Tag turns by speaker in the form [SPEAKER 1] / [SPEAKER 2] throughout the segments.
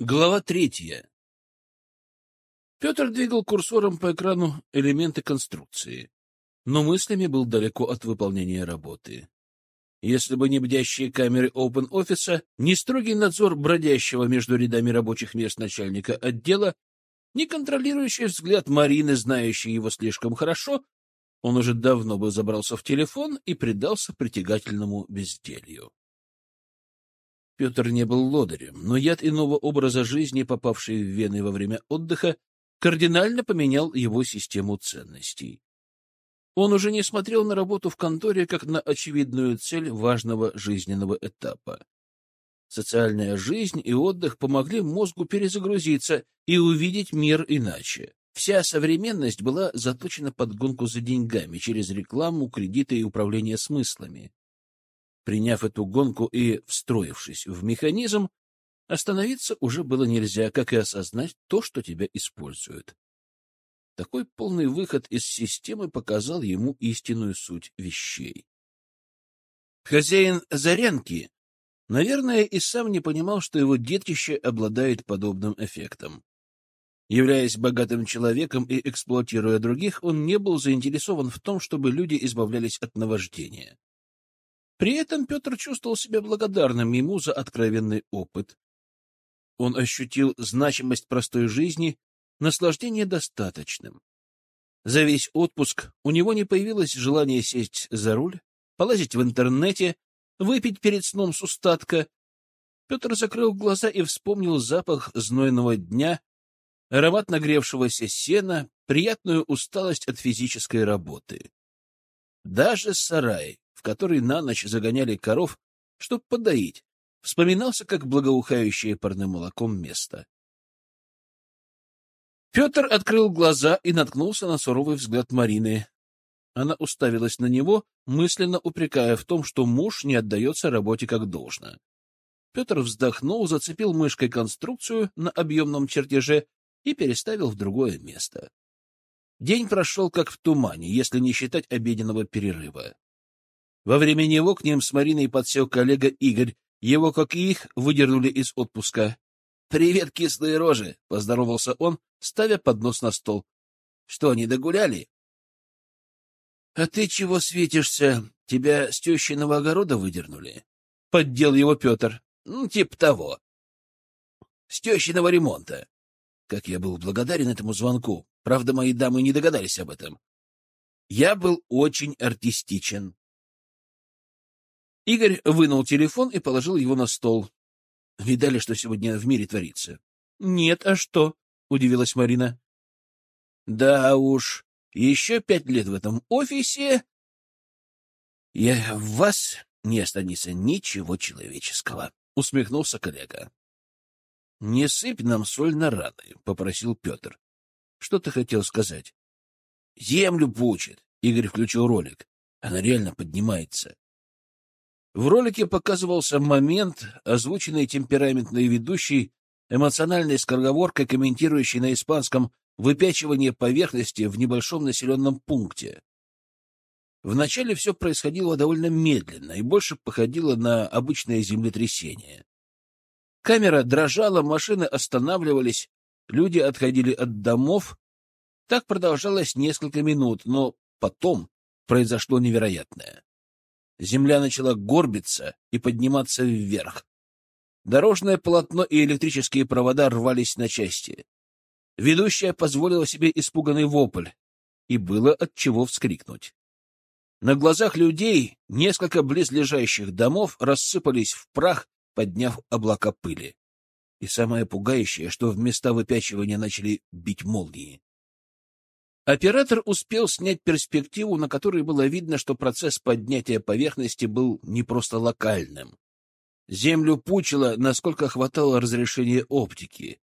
[SPEAKER 1] Глава третья. Петр двигал курсором по экрану элементы конструкции, но мыслями был далеко от выполнения работы. Если бы не бдящие камеры Open офиса, не строгий надзор бродящего между рядами рабочих мест начальника отдела, не контролирующий взгляд Марины, знающей его слишком хорошо, он уже давно бы забрался в телефон и предался притягательному безделью. Петр не был лодырем, но яд иного образа жизни, попавший в вены во время отдыха, кардинально поменял его систему ценностей. Он уже не смотрел на работу в конторе как на очевидную цель важного жизненного этапа. Социальная жизнь и отдых помогли мозгу перезагрузиться и увидеть мир иначе. Вся современность была заточена под гонку за деньгами через рекламу, кредиты и управление смыслами. Приняв эту гонку и встроившись в механизм, остановиться уже было нельзя, как и осознать то, что тебя используют. Такой полный выход из системы показал ему истинную суть вещей. Хозяин Зарянки, наверное, и сам не понимал, что его детище обладает подобным эффектом. Являясь богатым человеком и эксплуатируя других, он не был заинтересован в том, чтобы люди избавлялись от наваждения. При этом Петр чувствовал себя благодарным ему за откровенный опыт. Он ощутил значимость простой жизни, наслаждение достаточным. За весь отпуск у него не появилось желания сесть за руль, полазить в интернете, выпить перед сном с устатка. Петр закрыл глаза и вспомнил запах знойного дня, аромат нагревшегося сена, приятную усталость от физической работы. Даже сарай, который на ночь загоняли коров, чтоб подоить, вспоминался как благоухающее парным молоком место. Петр открыл глаза и наткнулся на суровый взгляд Марины. Она уставилась на него, мысленно упрекая в том, что муж не отдается работе как должно. Петр вздохнул, зацепил мышкой конструкцию на объемном чертеже и переставил в другое место. День прошел как в тумане, если не считать обеденного перерыва. Во время него к ним с Мариной подсел коллега Игорь. Его, как и их, выдернули из отпуска. «Привет, кислые рожи!» — поздоровался он, ставя поднос на стол. «Что, не догуляли?» «А ты чего светишься? Тебя с тещиного огорода выдернули?» — поддел его Петр. «Ну, типа того. С тещиного ремонта». Как я был благодарен этому звонку. Правда, мои дамы не догадались об этом. Я был очень артистичен. Игорь вынул телефон и положил его на стол. Видали, что сегодня в мире творится? — Нет, а что? — удивилась Марина. — Да уж, еще пять лет в этом офисе, я в вас не останется ничего человеческого, — усмехнулся коллега. — Не сыпь нам соль на раны, — попросил Петр. — Что ты хотел сказать? — Землю пучит, — Игорь включил ролик. Она реально поднимается. В ролике показывался момент, озвученный темпераментной ведущей, эмоциональной скороговоркой, комментирующей на испанском выпячивание поверхности в небольшом населенном пункте. Вначале все происходило довольно медленно и больше походило на обычное землетрясение. Камера дрожала, машины останавливались, люди отходили от домов. Так продолжалось несколько минут, но потом произошло невероятное. Земля начала горбиться и подниматься вверх. Дорожное полотно и электрические провода рвались на части. Ведущая позволила себе испуганный вопль, и было от чего вскрикнуть. На глазах людей несколько близлежащих домов рассыпались в прах, подняв облака пыли. И самое пугающее, что в места выпячивания начали бить молнии. Оператор успел снять перспективу, на которой было видно, что процесс поднятия поверхности был не просто локальным. Землю пучило, насколько хватало разрешения оптики.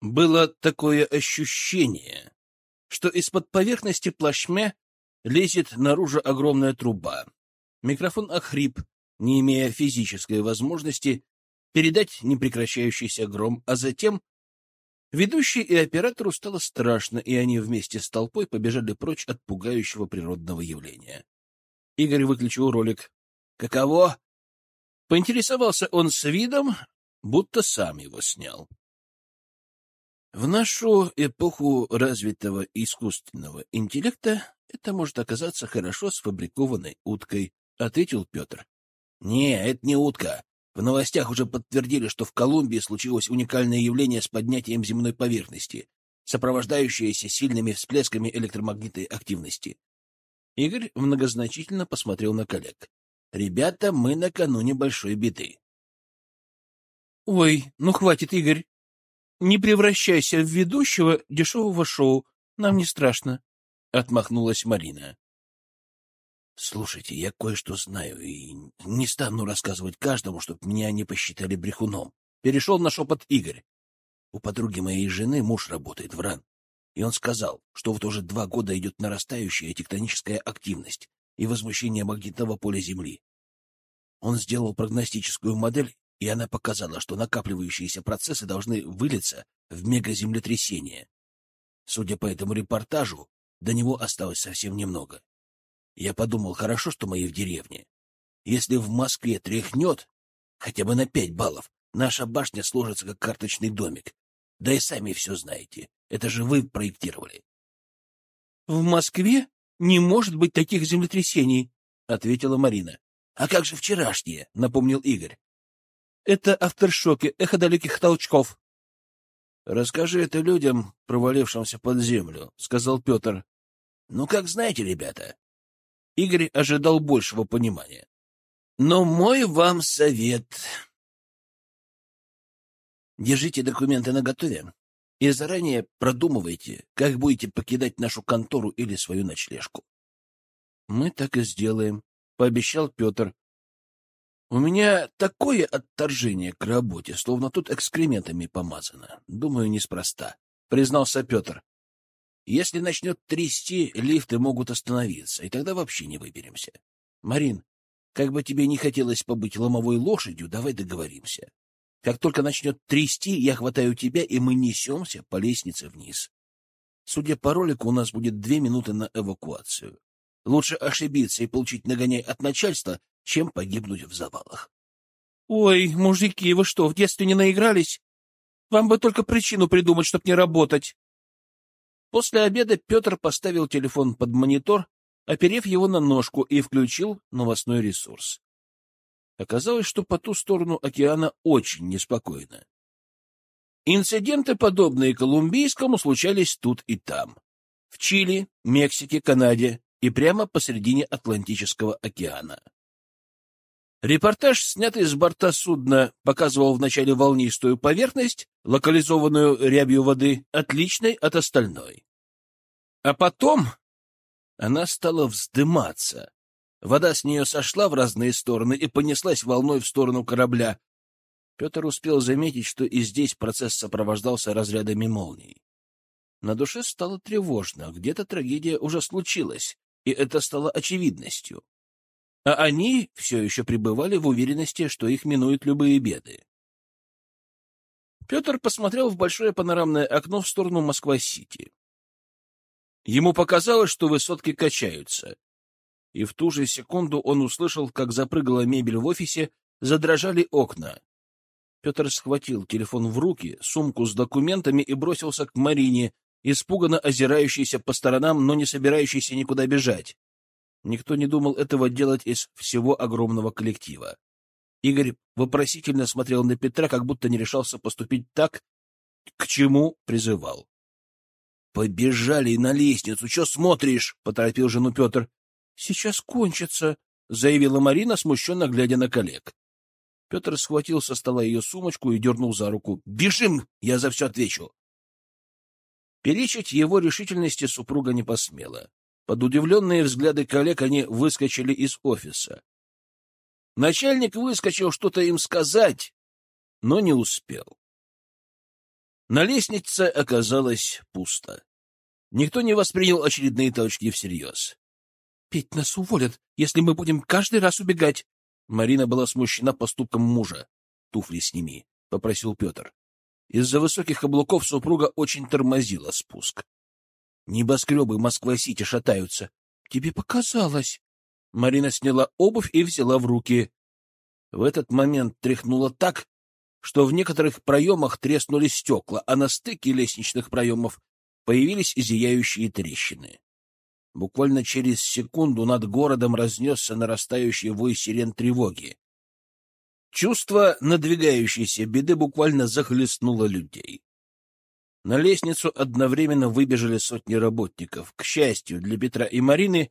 [SPEAKER 1] Было такое ощущение, что из-под поверхности плашмя лезет наружу огромная труба. Микрофон охрип, не имея физической возможности передать непрекращающийся гром, а затем Ведущий и оператору стало страшно, и они вместе с толпой побежали прочь от пугающего природного явления. Игорь выключил ролик. «Каково?» Поинтересовался он с видом, будто сам его снял. В нашу эпоху развитого искусственного интеллекта это может оказаться хорошо сфабрикованной уткой, — ответил Петр. — Не, это не утка. В новостях уже подтвердили, что в Колумбии случилось уникальное явление с поднятием земной поверхности, сопровождающееся сильными всплесками электромагнитной активности. Игорь многозначительно посмотрел на коллег. — Ребята, мы накануне большой беды. — Ой, ну хватит, Игорь. Не превращайся в ведущего дешевого шоу. Нам не страшно, — отмахнулась Марина. — Слушайте, я кое-что знаю и не стану рассказывать каждому, чтобы меня не посчитали брехуном. Перешел на шепот Игорь. У подруги моей жены муж работает в РАН, и он сказал, что вот уже два года идет нарастающая тектоническая активность и возмущение магнитного поля Земли. Он сделал прогностическую модель, и она показала, что накапливающиеся процессы должны вылиться в мегаземлетрясение. Судя по этому репортажу, до него осталось совсем немного. Я подумал, хорошо, что мои в деревне. Если в Москве тряхнет хотя бы на пять баллов, наша башня сложится как карточный домик. Да и сами все знаете. Это же вы проектировали. — В Москве не может быть таких землетрясений, — ответила Марина. — А как же вчерашние? — напомнил Игорь. — Это авторшоки, эхо далеких толчков. — Расскажи это людям, провалившимся под землю, — сказал Петр. — Ну, как знаете, ребята, Игорь ожидал большего понимания. Но мой вам совет. Держите документы наготове и заранее продумывайте, как будете покидать нашу контору или свою ночлежку. — Мы так и сделаем, — пообещал Петр. — У меня такое отторжение к работе, словно тут экскрементами помазано. Думаю, неспроста, — признался Петр. Если начнет трясти, лифты могут остановиться, и тогда вообще не выберемся. Марин, как бы тебе не хотелось побыть ломовой лошадью, давай договоримся. Как только начнет трясти, я хватаю тебя, и мы несемся по лестнице вниз. Судя по ролику, у нас будет две минуты на эвакуацию. Лучше ошибиться и получить нагоняй от начальства, чем погибнуть в завалах. — Ой, мужики, вы что, в детстве не наигрались? Вам бы только причину придумать, чтоб не работать. После обеда Петр поставил телефон под монитор, оперев его на ножку, и включил новостной ресурс. Оказалось, что по ту сторону океана очень неспокойно. Инциденты, подобные колумбийскому, случались тут и там. В Чили, Мексике, Канаде и прямо посредине Атлантического океана. Репортаж, снятый с борта судна, показывал вначале волнистую поверхность, локализованную рябью воды, отличной от остальной. А потом она стала вздыматься. Вода с нее сошла в разные стороны и понеслась волной в сторону корабля. Петр успел заметить, что и здесь процесс сопровождался разрядами молний. На душе стало тревожно, где-то трагедия уже случилась, и это стало очевидностью а они все еще пребывали в уверенности, что их минуют любые беды. Петр посмотрел в большое панорамное окно в сторону Москва-Сити. Ему показалось, что высотки качаются. И в ту же секунду он услышал, как запрыгала мебель в офисе, задрожали окна. Петр схватил телефон в руки, сумку с документами и бросился к Марине, испуганно озирающейся по сторонам, но не собирающейся никуда бежать. Никто не думал этого делать из всего огромного коллектива. Игорь вопросительно смотрел на Петра, как будто не решался поступить так, к чему призывал. — Побежали на лестницу, что смотришь? — поторопил жену Петр. — Сейчас кончится, — заявила Марина, смущенно глядя на коллег. Петр схватил со стола ее сумочку и дернул за руку. — Бежим, я за все отвечу. Перечить его решительности супруга не посмела. Под удивленные взгляды коллег они выскочили из офиса. Начальник выскочил что-то им сказать, но не успел. На лестнице оказалось пусто. Никто не воспринял очередные толчки всерьез. — Петь, нас уволят, если мы будем каждый раз убегать. Марина была смущена поступком мужа. — Туфли сними, — попросил Петр. Из-за высоких каблуков супруга очень тормозила спуск. Небоскребы Москва-Сити шатаются. Тебе показалось. Марина сняла обувь и взяла в руки. В этот момент тряхнула так, что в некоторых проемах треснули стекла, а на стыке лестничных проемов появились зияющие трещины. Буквально через секунду над городом разнесся нарастающий вой сирен тревоги. Чувство надвигающейся беды буквально захлестнуло людей. На лестницу одновременно выбежали сотни работников. К счастью для Петра и Марины,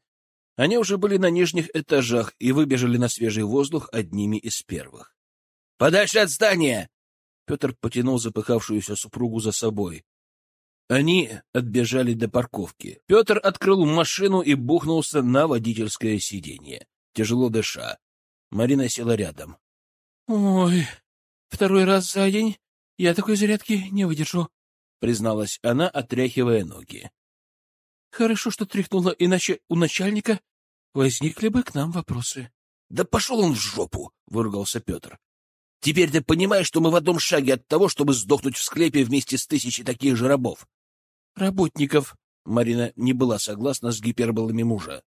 [SPEAKER 1] они уже были на нижних этажах и выбежали на свежий воздух одними из первых. «Подальше от здания!» Петр потянул запыхавшуюся супругу за собой. Они отбежали до парковки. Петр открыл машину и бухнулся на водительское сиденье, тяжело дыша. Марина села рядом. — Ой, второй раз за день я такой зарядки не выдержу, — призналась она, отряхивая ноги. — Хорошо, что тряхнула, иначе у начальника возникли бы к нам вопросы. — Да пошел он в жопу! — выругался Петр. — Теперь ты понимаешь, что мы в одном шаге от того, чтобы сдохнуть в склепе вместе с тысячей таких же рабов? работников. Марина не была согласна с гиперболами мужа.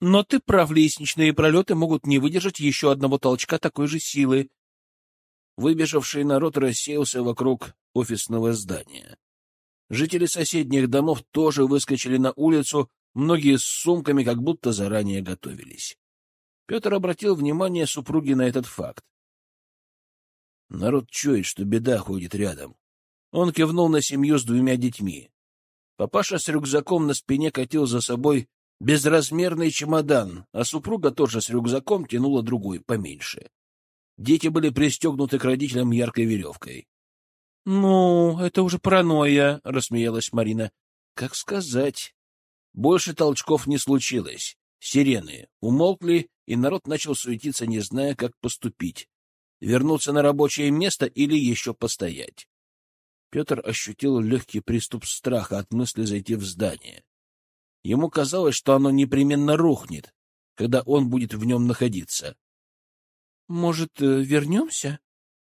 [SPEAKER 1] Но ты прав, лестничные пролеты могут не выдержать еще одного толчка такой же силы. Выбежавший народ рассеялся вокруг офисного здания. Жители соседних домов тоже выскочили на улицу, многие с сумками, как будто заранее готовились. Петр обратил внимание супруги на этот факт. Народ чует, что беда ходит рядом. Он кивнул на семью с двумя детьми. Папаша с рюкзаком на спине катил за собой безразмерный чемодан, а супруга тоже с рюкзаком тянула другой, поменьше. Дети были пристегнуты к родителям яркой веревкой. — Ну, это уже паранойя, — рассмеялась Марина. — Как сказать? Больше толчков не случилось. Сирены умолкли, и народ начал суетиться, не зная, как поступить. Вернуться на рабочее место или еще постоять. Петр ощутил легкий приступ страха от мысли зайти в здание. Ему казалось, что оно непременно рухнет, когда он будет в нем находиться. — Может, э, вернемся?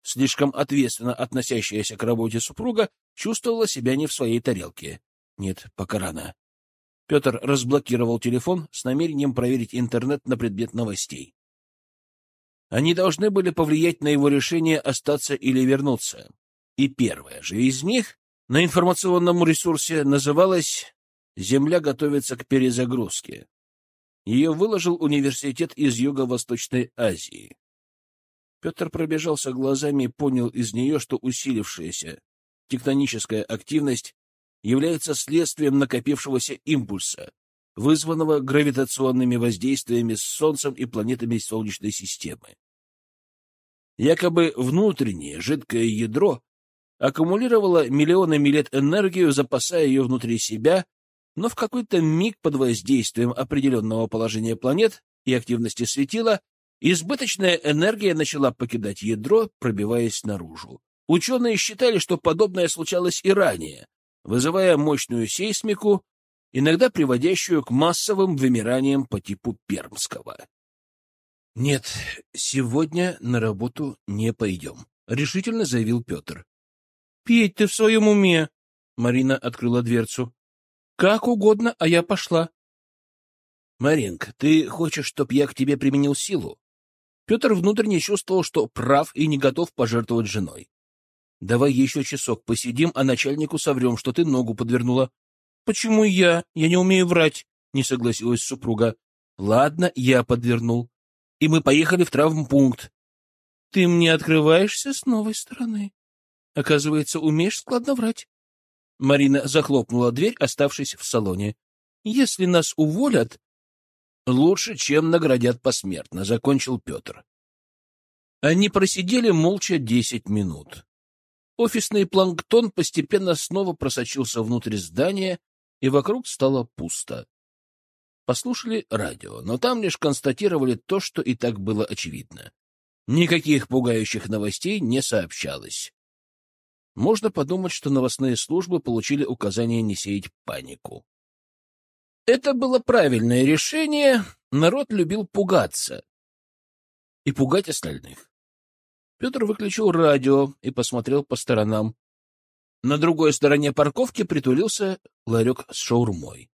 [SPEAKER 1] Слишком ответственно относящаяся к работе супруга чувствовала себя не в своей тарелке. Нет, пока рано. Петр разблокировал телефон с намерением проверить интернет на предмет новостей. Они должны были повлиять на его решение остаться или вернуться. И первая же из них на информационном ресурсе называлась «Земля готовится к перезагрузке». Ее выложил университет из Юго-Восточной Азии. Петр пробежался глазами и понял из нее, что усилившаяся тектоническая активность является следствием накопившегося импульса, вызванного гравитационными воздействиями с Солнцем и планетами Солнечной системы. Якобы внутреннее жидкое ядро аккумулировала миллионами лет энергию, запасая ее внутри себя, но в какой-то миг под воздействием определенного положения планет и активности светила избыточная энергия начала покидать ядро, пробиваясь наружу. Ученые считали, что подобное случалось и ранее, вызывая мощную сейсмику, иногда приводящую к массовым вымираниям по типу пермского. — Нет, сегодня на работу не пойдем, — решительно заявил Петр. — Петь, ты в своем уме? Марина открыла дверцу. — Как угодно, а я пошла. — Маринка, ты хочешь, чтоб я к тебе применил силу? Петр внутренне чувствовал, что прав и не готов пожертвовать женой. — Давай еще часок посидим, а начальнику соврем, что ты ногу подвернула. — Почему я? Я не умею врать, — не согласилась супруга. — Ладно, я подвернул. И мы поехали в травмпункт. — Ты мне открываешься с новой стороны. Оказывается, умеешь складно врать. Марина захлопнула дверь, оставшись в салоне. Если нас уволят... Лучше, чем наградят посмертно, закончил Петр. Они просидели молча десять минут. Офисный планктон постепенно снова просочился внутрь здания, и вокруг стало пусто. Послушали радио, но там лишь констатировали то, что и так было очевидно. Никаких пугающих новостей не сообщалось. Можно подумать, что новостные службы получили указание не сеять панику. Это было правильное решение. Народ любил пугаться. И пугать остальных. Петр выключил радио и посмотрел по сторонам. На другой стороне парковки притулился ларек с шаурмой.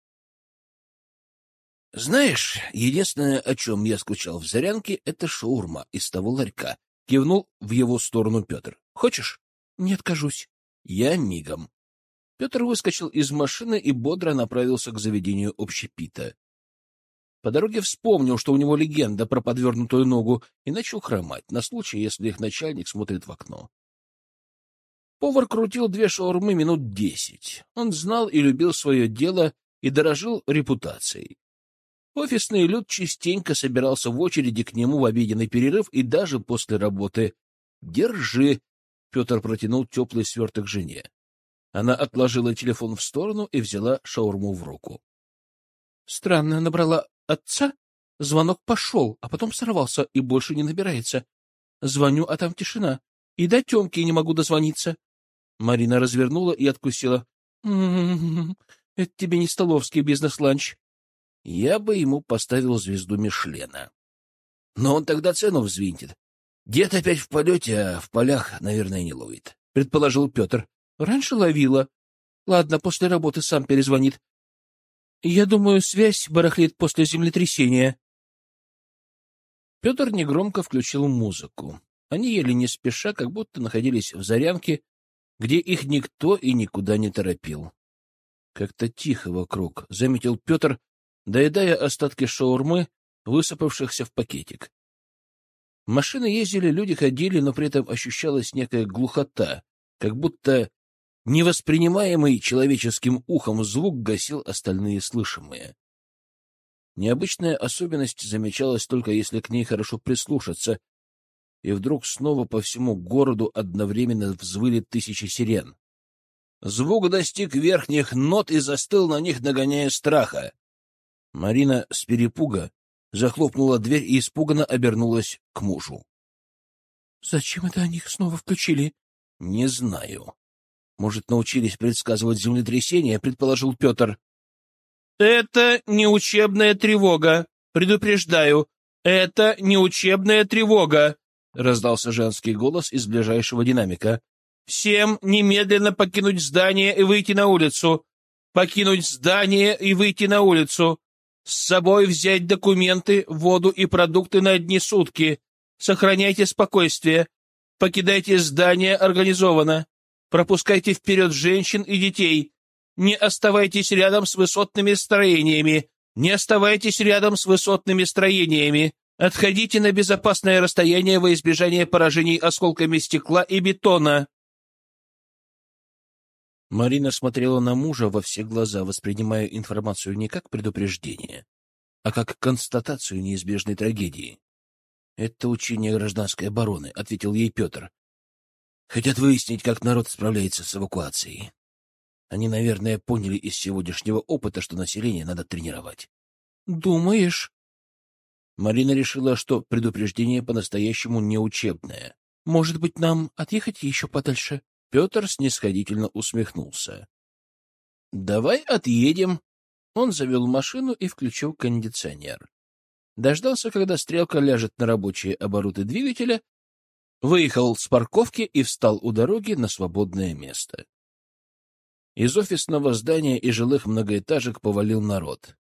[SPEAKER 1] «Знаешь, единственное, о чем я скучал в Зарянке, — это шаурма из того ларька», — кивнул в его сторону Петр. Хочешь? Не откажусь. Я мигом. Петр выскочил из машины и бодро направился к заведению общепита. По дороге вспомнил, что у него легенда про подвернутую ногу, и начал хромать на случай, если их начальник смотрит в окно. Повар крутил две шаурмы минут десять. Он знал и любил свое дело и дорожил репутацией. Офисный люд частенько собирался в очереди к нему в обеденный перерыв и даже после работы. «Держи!» — Петр протянул теплый сверток жене. Она отложила телефон в сторону и взяла шаурму в руку. Странно, набрала отца. Звонок пошел, а потом сорвался и больше не набирается. Звоню, а там тишина. И до Темки не могу дозвониться. Марина развернула и откусила. «М-м-м, это тебе не столовский бизнес-ланч. Я бы ему поставил звезду Мишлена. Но он тогда цену взвинтит. Дед опять в полете, а в полях, наверное, не ловит, — предположил Петр. Раньше ловила. Ладно, после работы сам перезвонит. Я думаю, связь барахлит после землетрясения. Петр негромко включил музыку. Они ели не спеша, как будто находились в зарянке, где их никто и никуда не торопил. Как-то тихо вокруг, — заметил Петр, доедая остатки шаурмы, высыпавшихся в пакетик. Машины ездили, люди ходили, но при этом ощущалась некая глухота, как будто невоспринимаемый человеческим ухом звук гасил остальные слышимые. Необычная особенность замечалась только если к ней хорошо прислушаться, и вдруг снова по всему городу одновременно взвыли тысячи сирен. Звук достиг верхних нот и застыл на них, нагоняя страха. Марина с перепуга захлопнула дверь и испуганно обернулась к мужу. — Зачем это они их снова включили? — Не знаю. Может, научились предсказывать землетрясения, предположил Петр. — Это не учебная тревога. Предупреждаю, это не учебная тревога, — раздался женский голос из ближайшего динамика. — Всем немедленно покинуть здание и выйти на улицу. Покинуть здание и выйти на улицу. С собой взять документы, воду и продукты на одни сутки. Сохраняйте спокойствие. Покидайте здание организованно. Пропускайте вперед женщин и детей. Не оставайтесь рядом с высотными строениями. Не оставайтесь рядом с высотными строениями. Отходите на безопасное расстояние во избежание поражений осколками стекла и бетона. Марина смотрела на мужа во все глаза, воспринимая информацию не как предупреждение, а как констатацию неизбежной трагедии. «Это учение гражданской обороны», — ответил ей Петр. Хотят выяснить, как народ справляется с эвакуацией. Они, наверное, поняли из сегодняшнего опыта, что население надо тренировать. «Думаешь?» Марина решила, что предупреждение по-настоящему не учебное. «Может быть, нам отъехать еще подальше?» Петр снисходительно усмехнулся. «Давай отъедем». Он завел машину и включил кондиционер. Дождался, когда стрелка ляжет на рабочие обороты двигателя, выехал с парковки и встал у дороги на свободное место. Из офисного здания и жилых многоэтажек повалил народ.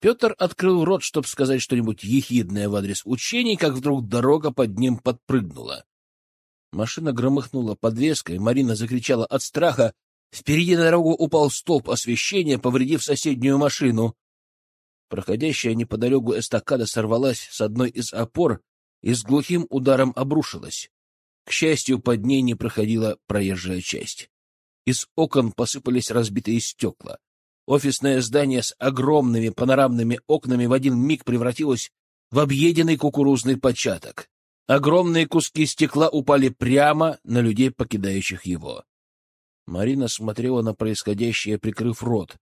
[SPEAKER 1] Петр открыл рот, чтобы сказать что-нибудь ехидное в адрес учений, как вдруг дорога под ним подпрыгнула. Машина громыхнула подвеской, Марина закричала от страха. Впереди на дорогу упал столб освещения, повредив соседнюю машину. Проходящая неподалеку эстакада сорвалась с одной из опор и с глухим ударом обрушилась. К счастью, под ней не проходила проезжая часть. Из окон посыпались разбитые стекла. Офисное здание с огромными панорамными окнами в один миг превратилось в объеденный кукурузный початок. Огромные куски стекла упали прямо на людей, покидающих его. Марина смотрела на происходящее, прикрыв рот.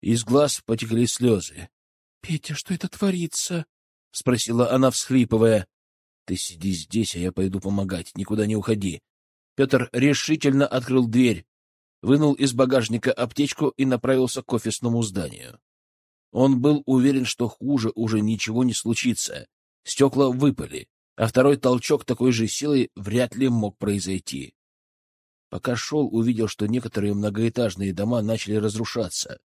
[SPEAKER 1] Из глаз потекли слезы. — Петя, что это творится? — спросила она, всхлипывая. Ты сиди здесь, а я пойду помогать. Никуда не уходи. Петр решительно открыл дверь, вынул из багажника аптечку и направился к офисному зданию. Он был уверен, что хуже уже ничего не случится. Стекла выпали, а второй толчок такой же силой вряд ли мог произойти. Пока шел, увидел, что некоторые многоэтажные дома начали разрушаться.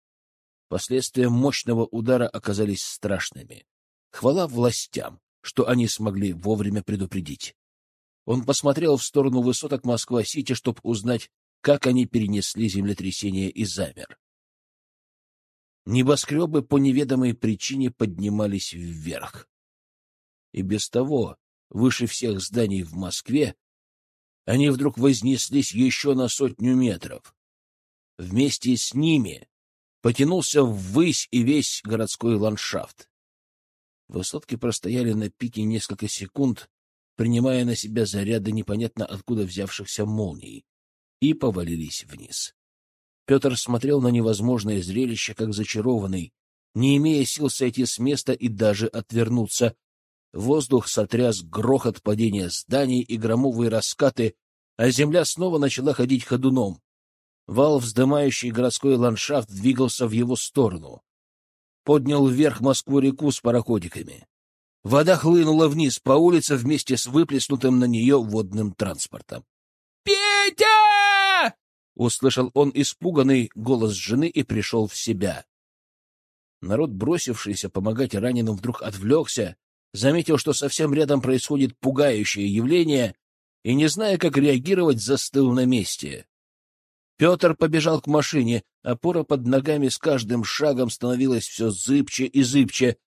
[SPEAKER 1] Последствия мощного удара оказались страшными. Хвала властям, что они смогли вовремя предупредить. Он посмотрел в сторону высоток Москва-Сити, чтобы узнать, как они перенесли землетрясение и замер. Небоскребы по неведомой причине поднимались вверх. И без того, выше всех зданий в Москве, они вдруг вознеслись еще на сотню метров. Вместе с ними потянулся ввысь и весь городской ландшафт. Высотки простояли на пике несколько секунд, принимая на себя заряды непонятно откуда взявшихся молний, и повалились вниз. Петр смотрел на невозможное зрелище, как зачарованный, не имея сил сойти с места и даже отвернуться. Воздух сотряс грохот падения зданий и громовые раскаты, а земля снова начала ходить ходуном. Вал, вздымающий городской ландшафт, двигался в его сторону. Поднял вверх Москву-реку с пароходиками. Вода хлынула вниз по улице вместе с выплеснутым на нее водным транспортом. «Петя!» — услышал он испуганный голос жены и пришел в себя. Народ, бросившийся помогать раненым, вдруг отвлекся, заметил, что совсем рядом происходит пугающее явление, и, не зная, как реагировать, застыл на месте. Петр побежал к машине, опора под ногами с каждым шагом становилась все зыбче и зыбче,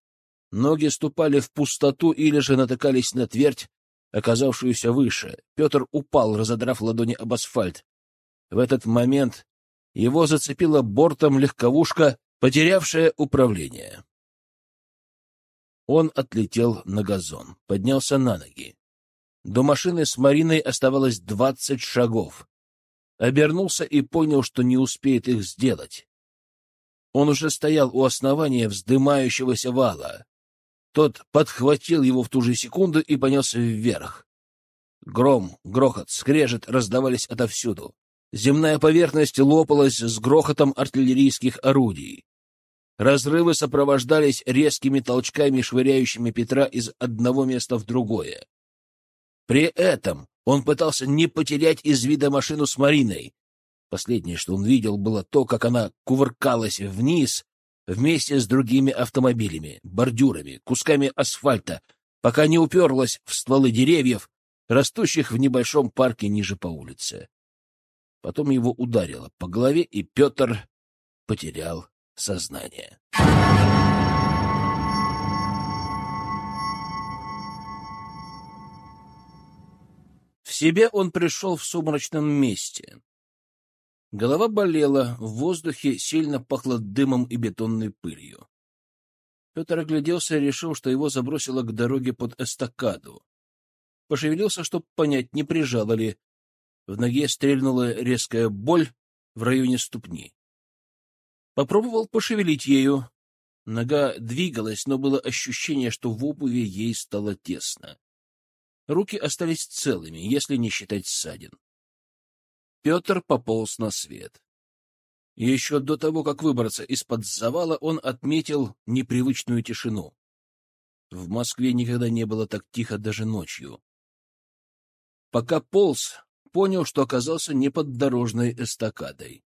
[SPEAKER 1] Ноги ступали в пустоту или же натыкались на твердь, оказавшуюся выше. Петр упал, разодрав ладони об асфальт. В этот момент его зацепила бортом легковушка, потерявшая управление. Он отлетел на газон, поднялся на ноги. До машины с Мариной оставалось двадцать шагов. Обернулся и понял, что не успеет их сделать. Он уже стоял у основания вздымающегося вала. Тот подхватил его в ту же секунду и понесся вверх. Гром, грохот, скрежет раздавались отовсюду. Земная поверхность лопалась с грохотом артиллерийских орудий. Разрывы сопровождались резкими толчками, швыряющими Петра из одного места в другое. При этом он пытался не потерять из вида машину с Мариной. Последнее, что он видел, было то, как она кувыркалась вниз, вместе с другими автомобилями, бордюрами, кусками асфальта, пока не уперлась в стволы деревьев, растущих в небольшом парке ниже по улице. Потом его ударило по голове, и Петр потерял сознание. Себе он пришел в сумрачном месте, Голова болела, в воздухе сильно пахло дымом и бетонной пылью. Петр огляделся и решил, что его забросило к дороге под эстакаду. Пошевелился, чтобы понять, не прижало ли. В ноге стрельнула резкая боль в районе ступни. Попробовал пошевелить ею. Нога двигалась, но было ощущение, что в обуви ей стало тесно. Руки остались целыми, если не считать ссадин. Петр пополз на свет. Еще до того, как выбраться из-под завала, он отметил непривычную тишину. В Москве никогда не было так тихо даже ночью. Пока полз, понял, что оказался не под дорожной эстакадой.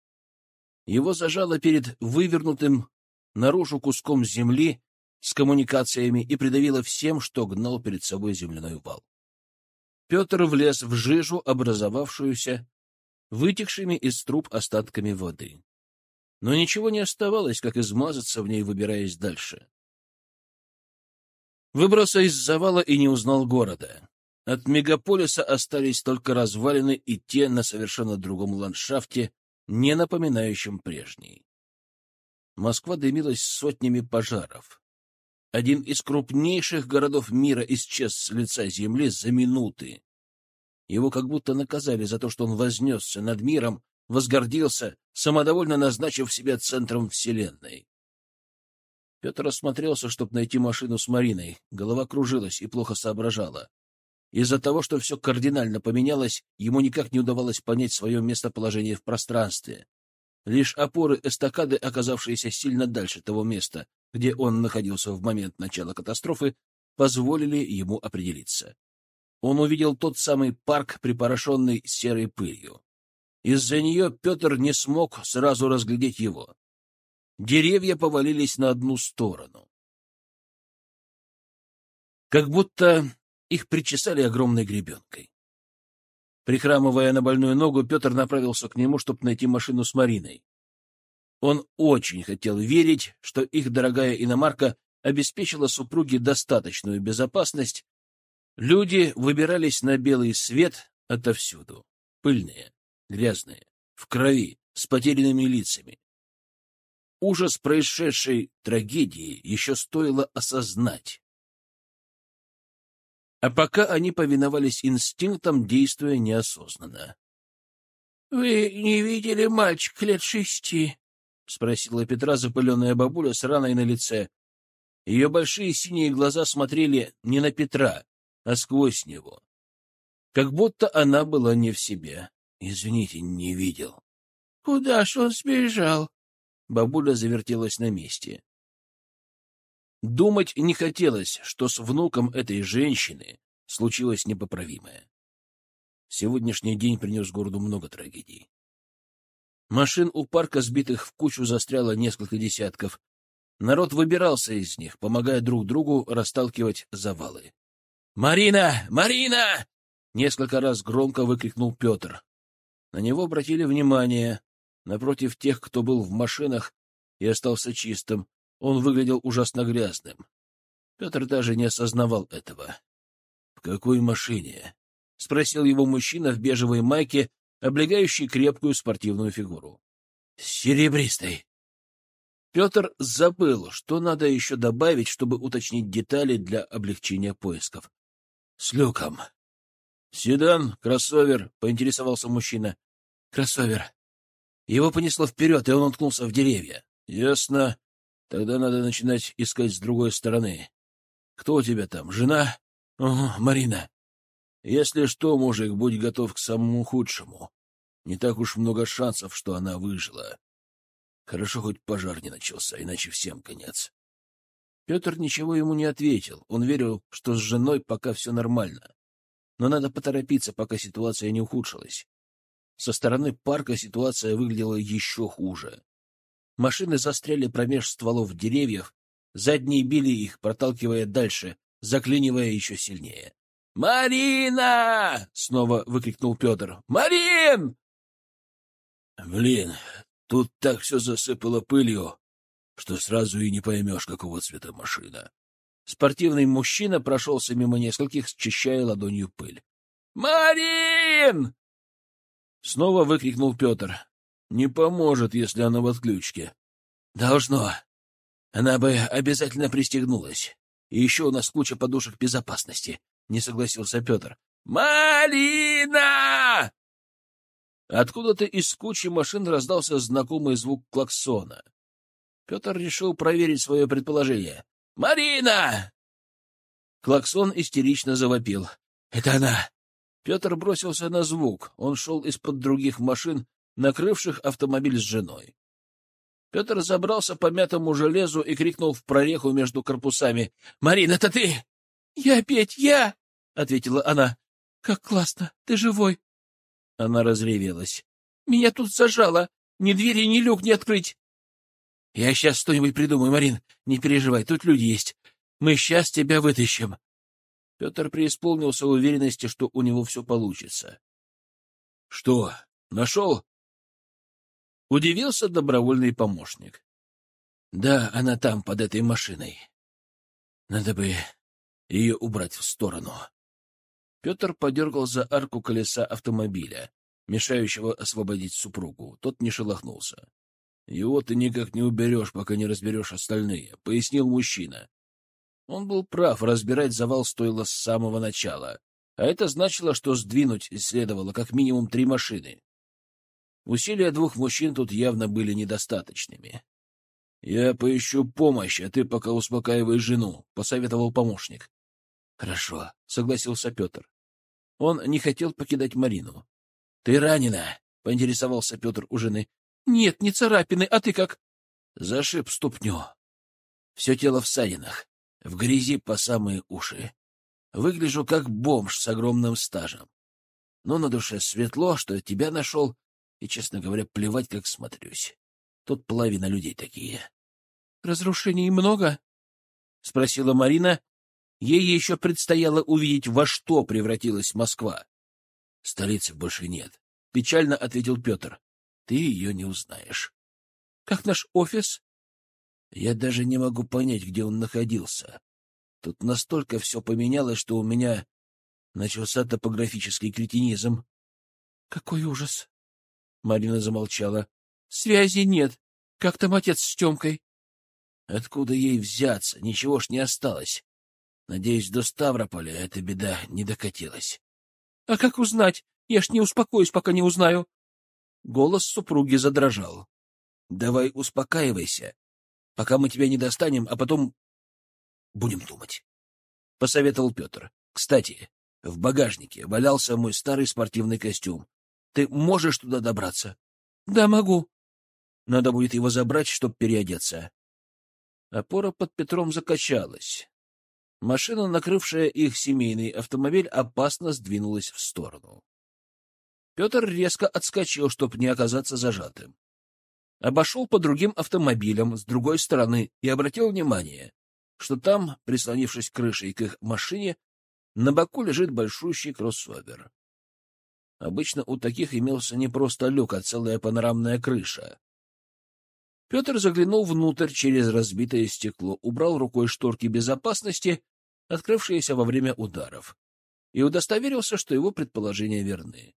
[SPEAKER 1] Его зажало перед вывернутым наружу куском земли с коммуникациями и придавило всем, что гнал перед собой земляной вал. Петр влез в жижу, образовавшуюся вытекшими из труб остатками воды. Но ничего не оставалось, как измазаться в ней, выбираясь дальше. Выбрался из завала и не узнал города. От мегаполиса остались только развалины и те на совершенно другом ландшафте, не напоминающем прежний. Москва дымилась сотнями пожаров. Один из крупнейших городов мира исчез с лица земли за минуты. Его как будто наказали за то, что он вознесся над миром, возгордился, самодовольно назначив себя центром вселенной. Петр осмотрелся, чтобы найти машину с Мариной. Голова кружилась и плохо соображала. Из-за того, что все кардинально поменялось, ему никак не удавалось понять свое местоположение в пространстве. Лишь опоры эстакады, оказавшиеся сильно дальше того места, где он находился в момент начала катастрофы, позволили ему определиться он увидел тот самый парк, припорошенный серой пылью. Из-за нее Петр не смог сразу разглядеть его. Деревья повалились на одну сторону. Как будто их причесали огромной гребенкой. Прихрамывая на больную ногу, Петр направился к нему, чтобы найти машину с Мариной. Он очень хотел верить, что их дорогая иномарка обеспечила супруге достаточную безопасность. Люди выбирались на белый свет отовсюду. Пыльные, грязные, в крови, с потерянными лицами. Ужас происшедшей трагедии еще стоило осознать. А пока они повиновались инстинктам, действуя неосознанно. — Вы не видели мальчика лет шести? — спросила Петра запыленная бабуля с раной на лице. Ее большие синие глаза смотрели не на Петра, а сквозь него. Как будто она была не в себе. Извините, не видел. — Куда ж он сбежал? Бабуля завертелась на месте. Думать не хотелось, что с внуком этой женщины случилось непоправимое. Сегодняшний день принес городу много трагедий. Машин у парка, сбитых в кучу, застряло несколько десятков. Народ выбирался из них, помогая друг другу расталкивать завалы. «Марина! Марина!» — несколько раз громко выкрикнул Петр. На него обратили внимание. Напротив тех, кто был в машинах и остался чистым, он выглядел ужасно грязным. Петр даже не осознавал этого. — В какой машине? — спросил его мужчина в бежевой майке, облегающий крепкую спортивную фигуру. — С серебристой. Петр забыл, что надо еще добавить, чтобы уточнить детали для облегчения поисков. — С люком. — Седан, кроссовер, — поинтересовался мужчина. — Кроссовер. Его понесло вперед, и он уткнулся в деревья. — Ясно. Тогда надо начинать искать с другой стороны. Кто у тебя там? Жена? Угу, Марина. Если что, мужик, будь готов к самому худшему. Не так уж много шансов, что она выжила. Хорошо, хоть пожар не начался, иначе всем конец. Петр ничего ему не ответил. Он верил, что с женой пока все нормально. Но надо поторопиться, пока ситуация не ухудшилась. Со стороны парка ситуация выглядела еще хуже. Машины застряли промеж стволов деревьев, задние били их, проталкивая дальше, заклинивая еще сильнее. «Марина!» — снова выкрикнул Петр. «Марин!» «Блин, тут так все засыпало пылью, что сразу и не поймешь, какого цвета машина». Спортивный мужчина прошелся мимо нескольких, счищая ладонью пыль. «Марин!» Снова выкрикнул Петр. Не поможет, если она в отключке. Должно. Она бы обязательно пристегнулась. И еще у нас куча подушек безопасности, — не согласился Петр. «Малина!» Откуда-то из кучи машин раздался знакомый звук клаксона. Петр решил проверить свое предположение. «Марина!» Клаксон истерично завопил. «Это она!» Петр бросился на звук. Он шел из-под других машин, накрывших автомобиль с женой. Петр забрался по мятому железу и крикнул в прореху между корпусами. — Марина, это ты? — Я опять, я! — ответила она. — Как классно, ты живой! Она разревелась. — Меня тут зажало. Ни двери, ни люк не открыть. — Я сейчас что-нибудь придумаю, Марин. Не переживай, тут люди есть. Мы сейчас тебя вытащим. Петр преисполнился уверенности, что у него все получится. — Что, нашел? Удивился добровольный помощник. Да, она там, под этой машиной. Надо бы ее убрать в сторону. Петр подергал за арку колеса автомобиля, мешающего освободить супругу. Тот не шелохнулся. — Его ты никак не уберешь, пока не разберешь остальные, — пояснил мужчина. Он был прав, разбирать завал стоило с самого начала, а это значило, что сдвинуть следовало как минимум три машины. Усилия двух мужчин тут явно были недостаточными. — Я поищу помощь, а ты пока успокаивай жену, — посоветовал помощник. — Хорошо, — согласился Петр. Он не хотел покидать Марину. — Ты ранена? — поинтересовался Петр у жены. — Нет, не царапины, а ты как? — Зашиб ступню. Все тело в ссадинах, в грязи по самые уши. Выгляжу как бомж с огромным стажем. Но на душе светло, что тебя нашел, и, честно говоря, плевать, как смотрюсь. Тут половина людей такие. — Разрушений много? — спросила Марина. Ей еще предстояло увидеть, во что превратилась Москва. — Столицы больше нет, — печально ответил Петр. — Ты ее не узнаешь. — Как наш офис? — Я даже не могу понять, где он находился. Тут настолько все поменялось, что у меня начался топографический кретинизм. — Какой ужас! — Марина замолчала. — Связи нет. Как там отец с Темкой? — Откуда ей взяться? Ничего ж не осталось. Надеюсь, до Ставрополя эта беда не докатилась. — А как узнать? Я ж не успокоюсь, пока не узнаю. Голос супруги задрожал. — Давай успокаивайся, пока мы тебя не достанем, а потом будем думать. — посоветовал Петр. — Кстати, в багажнике валялся мой старый спортивный костюм. Ты можешь туда добраться? — Да, могу. Надо будет его забрать, чтобы переодеться. Опора под Петром закачалась. Машина, накрывшая их семейный автомобиль, опасно сдвинулась в сторону. Петр резко отскочил, чтобы не оказаться зажатым. Обошел по другим автомобилям с другой стороны и обратил внимание, что там, прислонившись крышей к их машине, на боку лежит большущий кроссовер. Обычно у таких имелся не просто люк, а целая панорамная крыша. Петр заглянул внутрь через разбитое стекло, убрал рукой шторки безопасности, открывшиеся во время ударов, и удостоверился, что его предположения верны.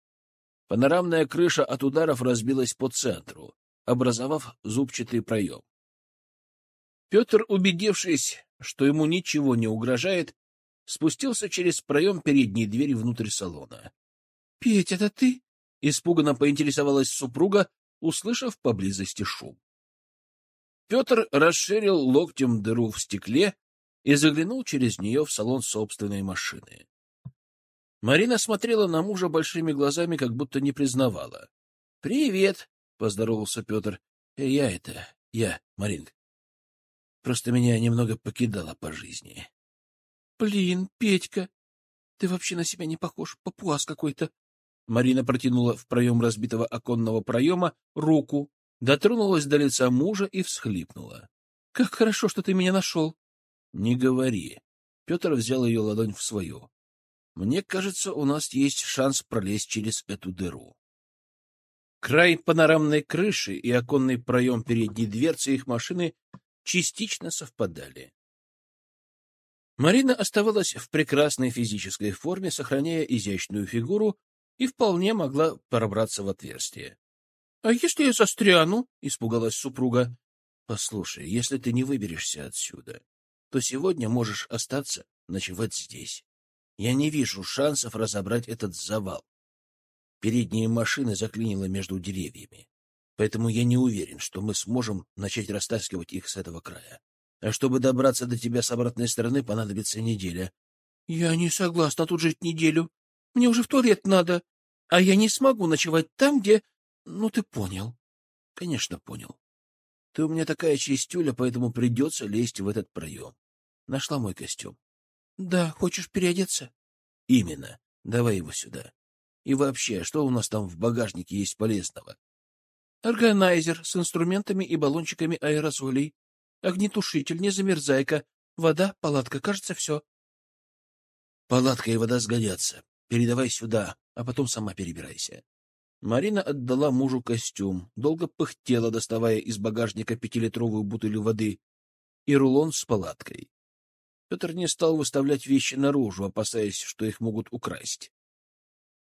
[SPEAKER 1] Панорамная крыша от ударов разбилась по центру, образовав зубчатый проем. Петр, убедившись, что ему ничего не угрожает, спустился через проем передней двери внутрь салона. — Петь, это ты? — испуганно поинтересовалась супруга, услышав поблизости шум. Петр расширил локтем дыру в стекле и заглянул через нее в салон собственной машины. Марина смотрела на мужа большими глазами, как будто не признавала. — Привет, — поздоровался Петр. «Э, — Я это... Я, Маринка. Просто меня немного покидала по жизни. — Блин, Петька, ты вообще на себя не похож, папуас какой-то. Марина протянула в проем разбитого оконного проема руку, дотронулась до лица мужа и всхлипнула. — Как хорошо, что ты меня нашел. — Не говори. Петр взял ее ладонь в свою. Мне кажется, у нас есть шанс пролезть через эту дыру. Край панорамной крыши и оконный проем передней дверцы их машины частично совпадали. Марина оставалась в прекрасной физической форме, сохраняя изящную фигуру, и вполне могла пробраться в отверстие. — А если я застряну? — испугалась супруга. — Послушай, если ты не выберешься отсюда, то сегодня можешь остаться ночевать здесь. Я не вижу шансов разобрать этот завал. Передние машины заклинило между деревьями, поэтому я не уверен, что мы сможем начать растаскивать их с этого края. А чтобы добраться до тебя с обратной стороны, понадобится неделя. — Я не согласна тут жить неделю. Мне уже в туалет надо. А я не смогу ночевать там, где... Ну, ты понял. — Конечно, понял. Ты у меня такая чистюля, поэтому придется лезть в этот проем. Нашла мой костюм. — Да, хочешь переодеться? — Именно. Давай его сюда. И вообще, что у нас там в багажнике есть полезного? — Органайзер с инструментами и баллончиками аэрозолей, огнетушитель, незамерзайка, вода, палатка, кажется, все. — Палатка и вода сгодятся. Передавай сюда, а потом сама перебирайся. Марина отдала мужу костюм, долго пыхтела, доставая из багажника пятилитровую бутыль воды и рулон с палаткой. Петр не стал выставлять вещи наружу, опасаясь, что их могут украсть.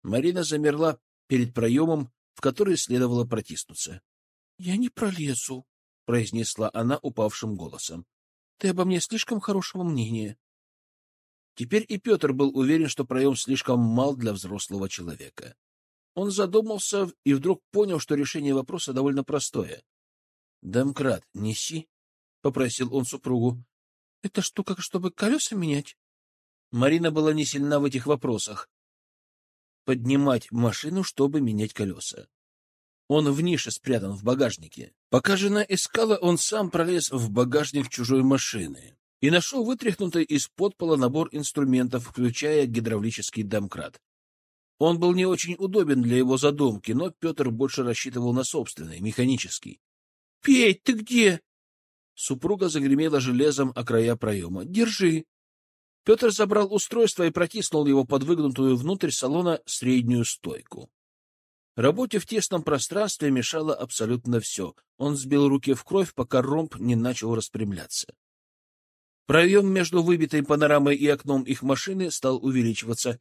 [SPEAKER 1] Марина замерла перед проемом, в который следовало протиснуться. — Я не пролезу, — произнесла она упавшим голосом. — Ты обо мне слишком хорошего мнения. Теперь и Петр был уверен, что проем слишком мал для взрослого человека. Он задумался и вдруг понял, что решение вопроса довольно простое. — Домкрат неси, — попросил он супругу. Это штука, чтобы колеса менять? Марина была не сильна в этих вопросах. Поднимать машину, чтобы менять колеса. Он в нише спрятан в багажнике. Пока жена искала, он сам пролез в багажник чужой машины и нашел вытряхнутый из-под пола набор инструментов, включая гидравлический домкрат. Он был не очень удобен для его задумки, но Петр больше рассчитывал на собственный, механический. — Петь, ты где? Супруга загремела железом о края проема. «Держи!» Петр забрал устройство и протиснул его под выгнутую внутрь салона среднюю стойку. Работе в тесном пространстве мешало абсолютно все. Он сбил руки в кровь, пока ромб не начал распрямляться. Проем между выбитой панорамой и окном их машины стал увеличиваться.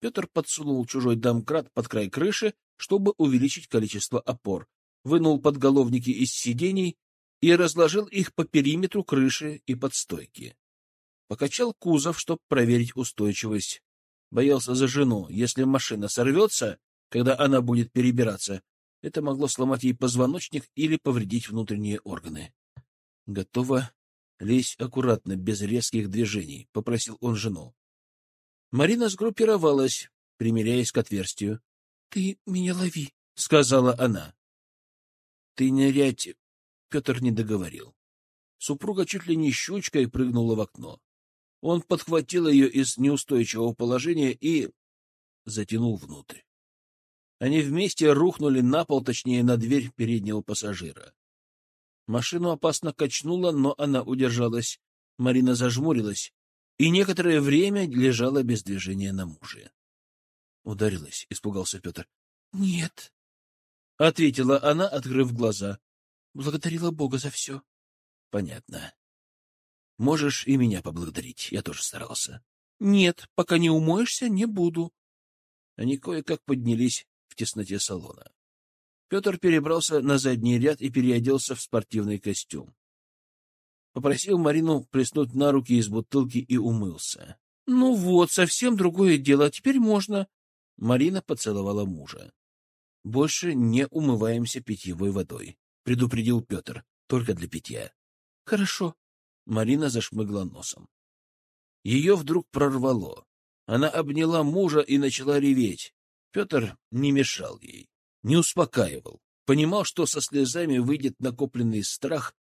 [SPEAKER 1] Петр подсунул чужой домкрат под край крыши, чтобы увеличить количество опор, вынул подголовники из сидений и разложил их по периметру крыши и подстойки. Покачал кузов, чтобы проверить устойчивость. Боялся за жену. Если машина сорвется, когда она будет перебираться, это могло сломать ей позвоночник или повредить внутренние органы. Готово. Лезь аккуратно, без резких движений, — попросил он жену. Марина сгруппировалась, примеряясь к отверстию. — Ты меня лови, — сказала она. — Ты нырять... Петр не договорил. Супруга чуть ли не щучкой прыгнула в окно. Он подхватил ее из неустойчивого положения и затянул внутрь. Они вместе рухнули на пол, точнее, на дверь переднего пассажира. Машину опасно качнуло, но она удержалась. Марина зажмурилась и некоторое время лежала без движения на муже. Ударилась, испугался Петр. — Нет, — ответила она, открыв глаза. Благодарила Бога за все. — Понятно. Можешь и меня поблагодарить, я тоже старался. — Нет, пока не умоешься, не буду. Они кое-как поднялись в тесноте салона. Петр перебрался на задний ряд и переоделся в спортивный костюм. Попросил Марину плеснуть на руки из бутылки и умылся. — Ну вот, совсем другое дело, теперь можно. Марина поцеловала мужа. — Больше не умываемся питьевой водой, — предупредил Петр, — только для питья. — Хорошо. Марина зашмыгла носом. Ее вдруг прорвало. Она обняла мужа и начала реветь. Петр не мешал ей, не успокаивал, понимал, что со слезами выйдет накопленный страх,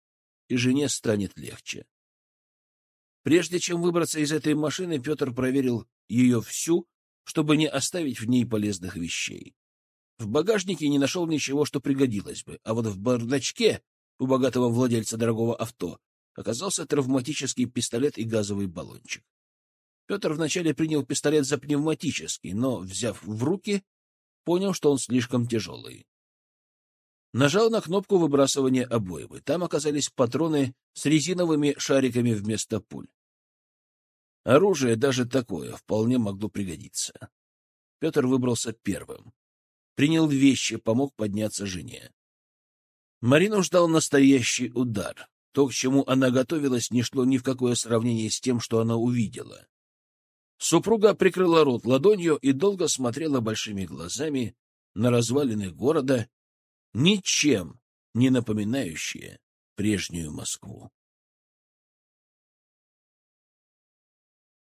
[SPEAKER 1] и жене станет легче. Прежде чем выбраться из этой машины, Петр проверил ее всю, чтобы не оставить в ней полезных вещей. В багажнике не нашел ничего, что пригодилось бы, а вот в бардачке у богатого владельца дорогого авто оказался травматический пистолет и газовый баллончик. Петр вначале принял пистолет за пневматический, но, взяв в руки, понял, что он слишком тяжелый. Нажал на кнопку выбрасывания обоймы. Там оказались патроны с резиновыми шариками вместо пуль. Оружие, даже такое, вполне могло пригодиться. Петр выбрался первым. Принял вещи, помог подняться жене. Марину ждал настоящий удар. То, к чему она готовилась, не шло ни в какое сравнение с тем, что она увидела. Супруга прикрыла рот ладонью и долго смотрела большими глазами на развалины города, ничем не напоминающие прежнюю Москву.